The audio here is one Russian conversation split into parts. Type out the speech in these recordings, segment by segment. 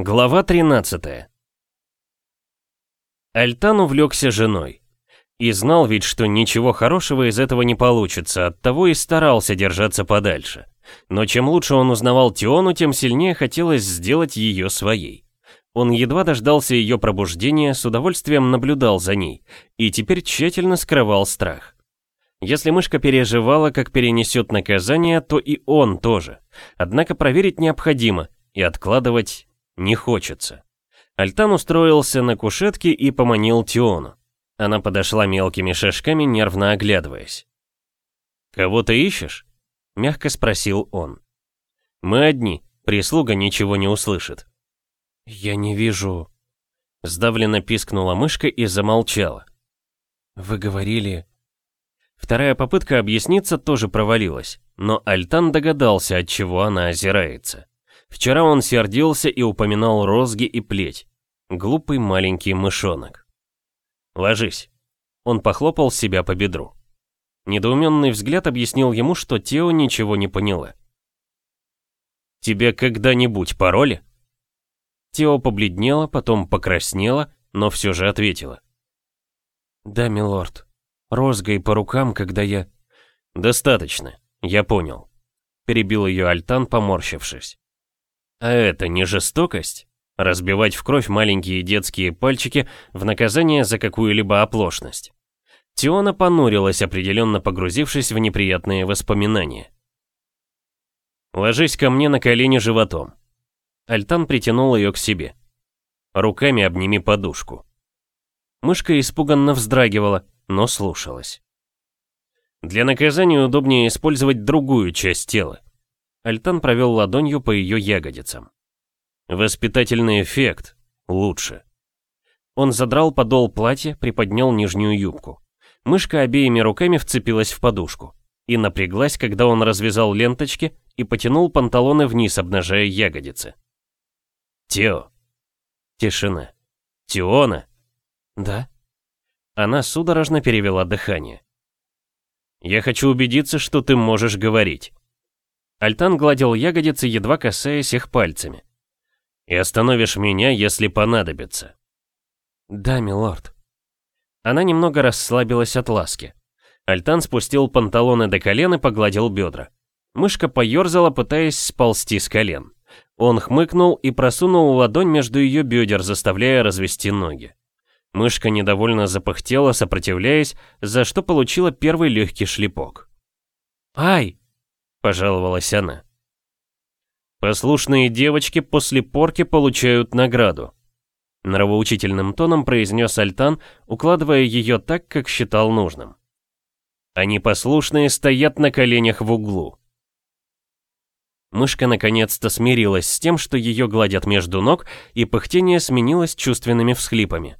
Глава 13 Альтан увлекся женой. И знал ведь, что ничего хорошего из этого не получится, оттого и старался держаться подальше. Но чем лучше он узнавал Тиону, тем сильнее хотелось сделать ее своей. Он едва дождался ее пробуждения, с удовольствием наблюдал за ней, и теперь тщательно скрывал страх. Если мышка переживала, как перенесет наказание, то и он тоже. Однако проверить необходимо, и откладывать не хочется. Альтан устроился на кушетке и поманил Тиону. Она подошла мелкими шажками, нервно оглядываясь. «Кого ты ищешь?» — мягко спросил он. «Мы одни, прислуга ничего не услышит». «Я не вижу...» Сдавленно пискнула мышка и замолчала. «Вы говорили...» Вторая попытка объясниться тоже провалилась, но Альтан догадался, от чего она озирается. Вчера он сердился и упоминал розги и плеть. Глупый маленький мышонок. «Ложись». Он похлопал себя по бедру. Недоуменный взгляд объяснил ему, что Тео ничего не поняла. «Тебе когда-нибудь пароли?» Тео побледнела, потом покраснела, но все же ответила. «Да, милорд. Розгой по рукам, когда я...» «Достаточно, я понял», — перебил ее Альтан, поморщившись. «А это не жестокость?» Разбивать в кровь маленькие детские пальчики в наказание за какую-либо оплошность. Тиона понурилась, определенно погрузившись в неприятные воспоминания. «Ложись ко мне на колени животом». Альтан притянул ее к себе. «Руками обними подушку». Мышка испуганно вздрагивала, но слушалась. Для наказания удобнее использовать другую часть тела. Альтан провел ладонью по ее ягодицам. Воспитательный эффект лучше. Он задрал подол платья, приподнял нижнюю юбку. Мышка обеими руками вцепилась в подушку и напряглась, когда он развязал ленточки и потянул панталоны вниз, обнажая ягодицы. «Тео!» Тишина. «Теона!» «Да?» Она судорожно перевела дыхание. «Я хочу убедиться, что ты можешь говорить». Альтан гладил ягодицы, едва касаясь их пальцами и остановишь меня, если понадобится». «Да, милорд». Она немного расслабилась от ласки. Альтан спустил панталоны до колен и погладил бедра. Мышка поерзала, пытаясь сползти с колен. Он хмыкнул и просунул ладонь между ее бедер, заставляя развести ноги. Мышка недовольно запыхтела, сопротивляясь, за что получила первый легкий шлепок. «Ай!» – пожаловалась она. Послушные девочки после порки получают награду. Нравоучительным тоном произнес Альтан, укладывая ее так, как считал нужным. Они послушные стоят на коленях в углу. Мышка наконец-то смирилась с тем, что ее гладят между ног, и пыхтение сменилось чувственными всхлипами.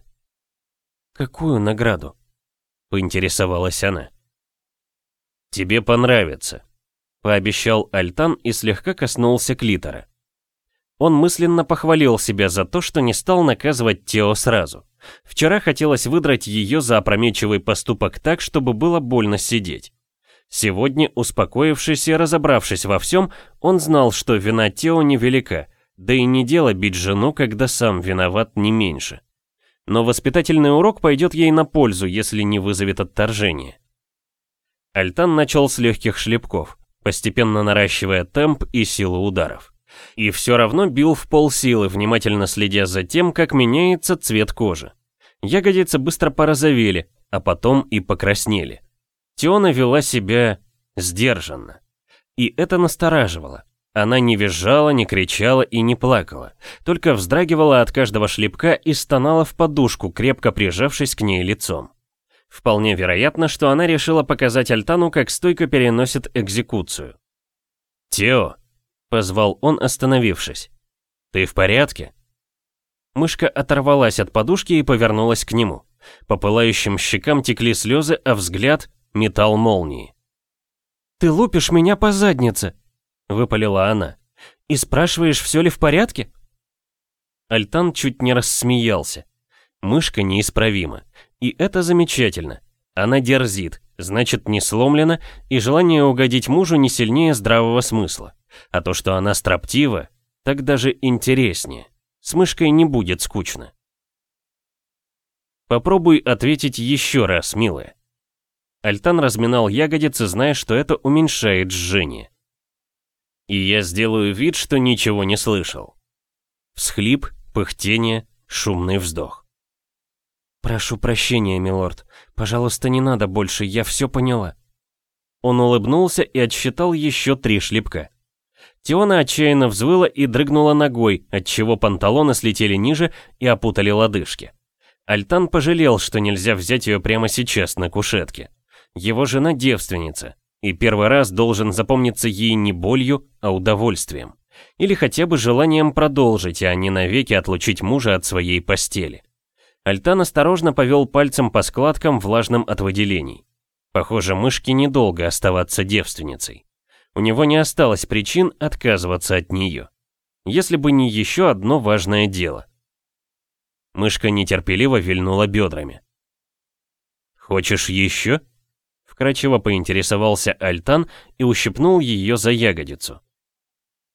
«Какую награду?» — поинтересовалась она. «Тебе понравится», пообещал Альтан и слегка коснулся клитора. Он мысленно похвалил себя за то, что не стал наказывать Тео сразу. Вчера хотелось выдрать ее за опрометчивый поступок так, чтобы было больно сидеть. Сегодня, успокоившись и разобравшись во всем, он знал, что вина Тео невелика, да и не дело бить жену, когда сам виноват не меньше. Но воспитательный урок пойдет ей на пользу, если не вызовет отторжения. Альтан начал с легких шлепков постепенно наращивая темп и силу ударов. И все равно бил в полсилы, внимательно следя за тем, как меняется цвет кожи. Ягодицы быстро порозовели, а потом и покраснели. Теона вела себя сдержанно. И это настораживало. Она не визжала, не кричала и не плакала, только вздрагивала от каждого шлепка и стонала в подушку, крепко прижавшись к ней лицом. Вполне вероятно, что она решила показать Альтану, как стойко переносит экзекуцию. «Тео!» — позвал он, остановившись. «Ты в порядке?» Мышка оторвалась от подушки и повернулась к нему. По пылающим щекам текли слезы, а взгляд метал молнии. «Ты лупишь меня по заднице!» — выпалила она. «И спрашиваешь, все ли в порядке?» Альтан чуть не рассмеялся. Мышка неисправима. И это замечательно. Она дерзит, значит не сломлена, и желание угодить мужу не сильнее здравого смысла. А то, что она строптива, так даже интереснее. С мышкой не будет скучно. Попробуй ответить еще раз, милая. Альтан разминал ягодицы, зная, что это уменьшает жжение. И я сделаю вид, что ничего не слышал. Всхлип, пыхтение, шумный вздох. «Прошу прощения, милорд. Пожалуйста, не надо больше, я все поняла». Он улыбнулся и отсчитал еще три шлепка. Теона отчаянно взвыла и дрыгнула ногой, отчего панталоны слетели ниже и опутали лодыжки. Альтан пожалел, что нельзя взять ее прямо сейчас на кушетке. Его жена девственница, и первый раз должен запомниться ей не болью, а удовольствием. Или хотя бы желанием продолжить, а не навеки отлучить мужа от своей постели. Альтан осторожно повел пальцем по складкам, влажным от выделений. Похоже, мышке недолго оставаться девственницей. У него не осталось причин отказываться от нее. Если бы не еще одно важное дело. Мышка нетерпеливо вильнула бедрами. «Хочешь еще?» Вкратчиво поинтересовался Альтан и ущипнул ее за ягодицу.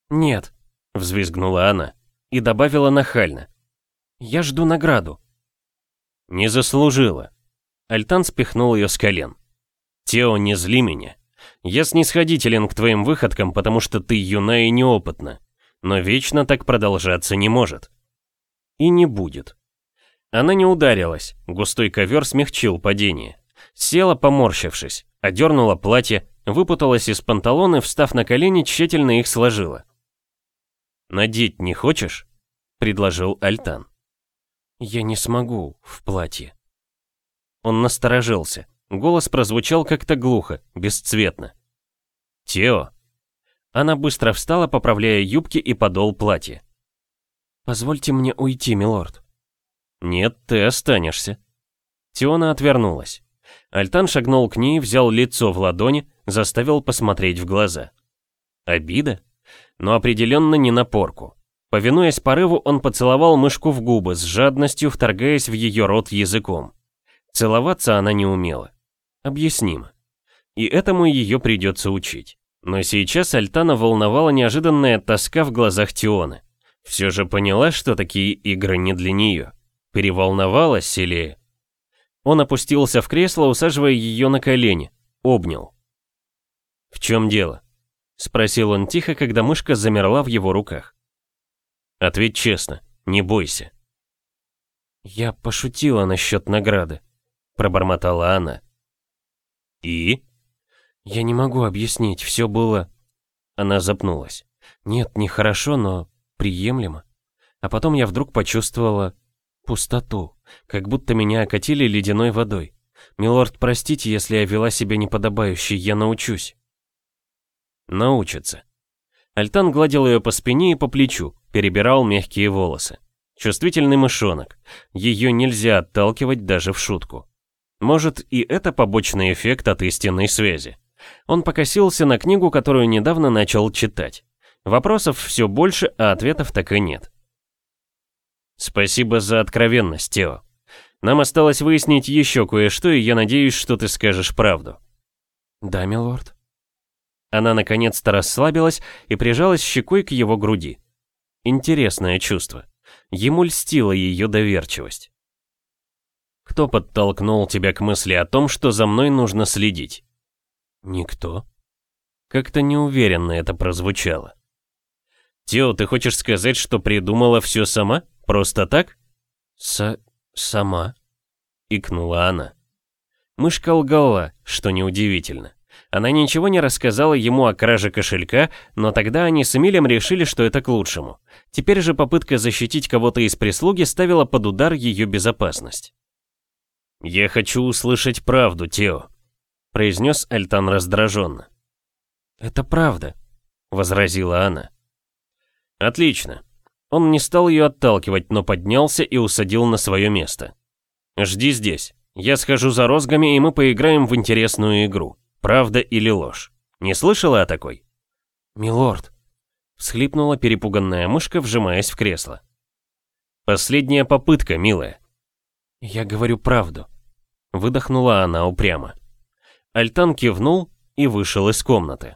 «Нет», — взвизгнула она и добавила нахально. «Я жду награду». «Не заслужила». Альтан спихнул ее с колен. «Тео, не зли меня. Я снисходителен к твоим выходкам, потому что ты юна и неопытна. Но вечно так продолжаться не может. И не будет». Она не ударилась, густой ковер смягчил падение. Села, поморщившись, одернула платье, выпуталась из панталон и, встав на колени, тщательно их сложила. «Надеть не хочешь?» — предложил Альтан. «Я не смогу в платье». Он насторожился. Голос прозвучал как-то глухо, бесцветно. «Тео!» Она быстро встала, поправляя юбки и подол платья. «Позвольте мне уйти, милорд». «Нет, ты останешься». Теона отвернулась. Альтан шагнул к ней, взял лицо в ладони, заставил посмотреть в глаза. Обида? Но определенно не на порку. Повинуясь порыву, он поцеловал мышку в губы, с жадностью вторгаясь в ее рот языком. Целоваться она не умела. Объяснимо. И этому ее придется учить. Но сейчас Альтана волновала неожиданная тоска в глазах Тионы. Все же поняла, что такие игры не для нее. Переволновалась или... Он опустился в кресло, усаживая ее на колени. Обнял. «В чем дело?» — спросил он тихо, когда мышка замерла в его руках. «Ответь честно, не бойся». «Я пошутила насчет награды», — пробормотала она. «И?» «Я не могу объяснить, все было...» Она запнулась. «Нет, нехорошо, но приемлемо. А потом я вдруг почувствовала пустоту, как будто меня окатили ледяной водой. Милорд, простите, если я вела себя неподобающе, я научусь. Научится. Альтан гладил ее по спине и по плечу, перебирал мягкие волосы. Чувствительный мышонок. Ее нельзя отталкивать даже в шутку. Может, и это побочный эффект от истинной связи. Он покосился на книгу, которую недавно начал читать. Вопросов все больше, а ответов так и нет. Спасибо за откровенность, Тео. Нам осталось выяснить еще кое-что, и я надеюсь, что ты скажешь правду. Да, милорд. Она наконец-то расслабилась и прижалась щекой к его груди. Интересное чувство. Ему льстила ее доверчивость. Кто подтолкнул тебя к мысли о том, что за мной нужно следить? Никто. Как-то неуверенно это прозвучало. Тео, ты хочешь сказать, что придумала все сама? Просто так? С... сама. Икнула она. Мышка лгала, что неудивительно. Она ничего не рассказала ему о краже кошелька, но тогда они с Эмилем решили, что это к лучшему. Теперь же попытка защитить кого-то из прислуги ставила под удар ее безопасность. «Я хочу услышать правду, Тео», — произнес Альтан раздраженно. «Это правда», — возразила она. «Отлично. Он не стал ее отталкивать, но поднялся и усадил на свое место. «Жди здесь. Я схожу за розгами, и мы поиграем в интересную игру. Правда или ложь. Не слышала о такой?» «Милорд», — всхлипнула перепуганная мышка, вжимаясь в кресло. «Последняя попытка, милая». «Я говорю правду», — выдохнула она упрямо. Альтан кивнул и вышел из комнаты.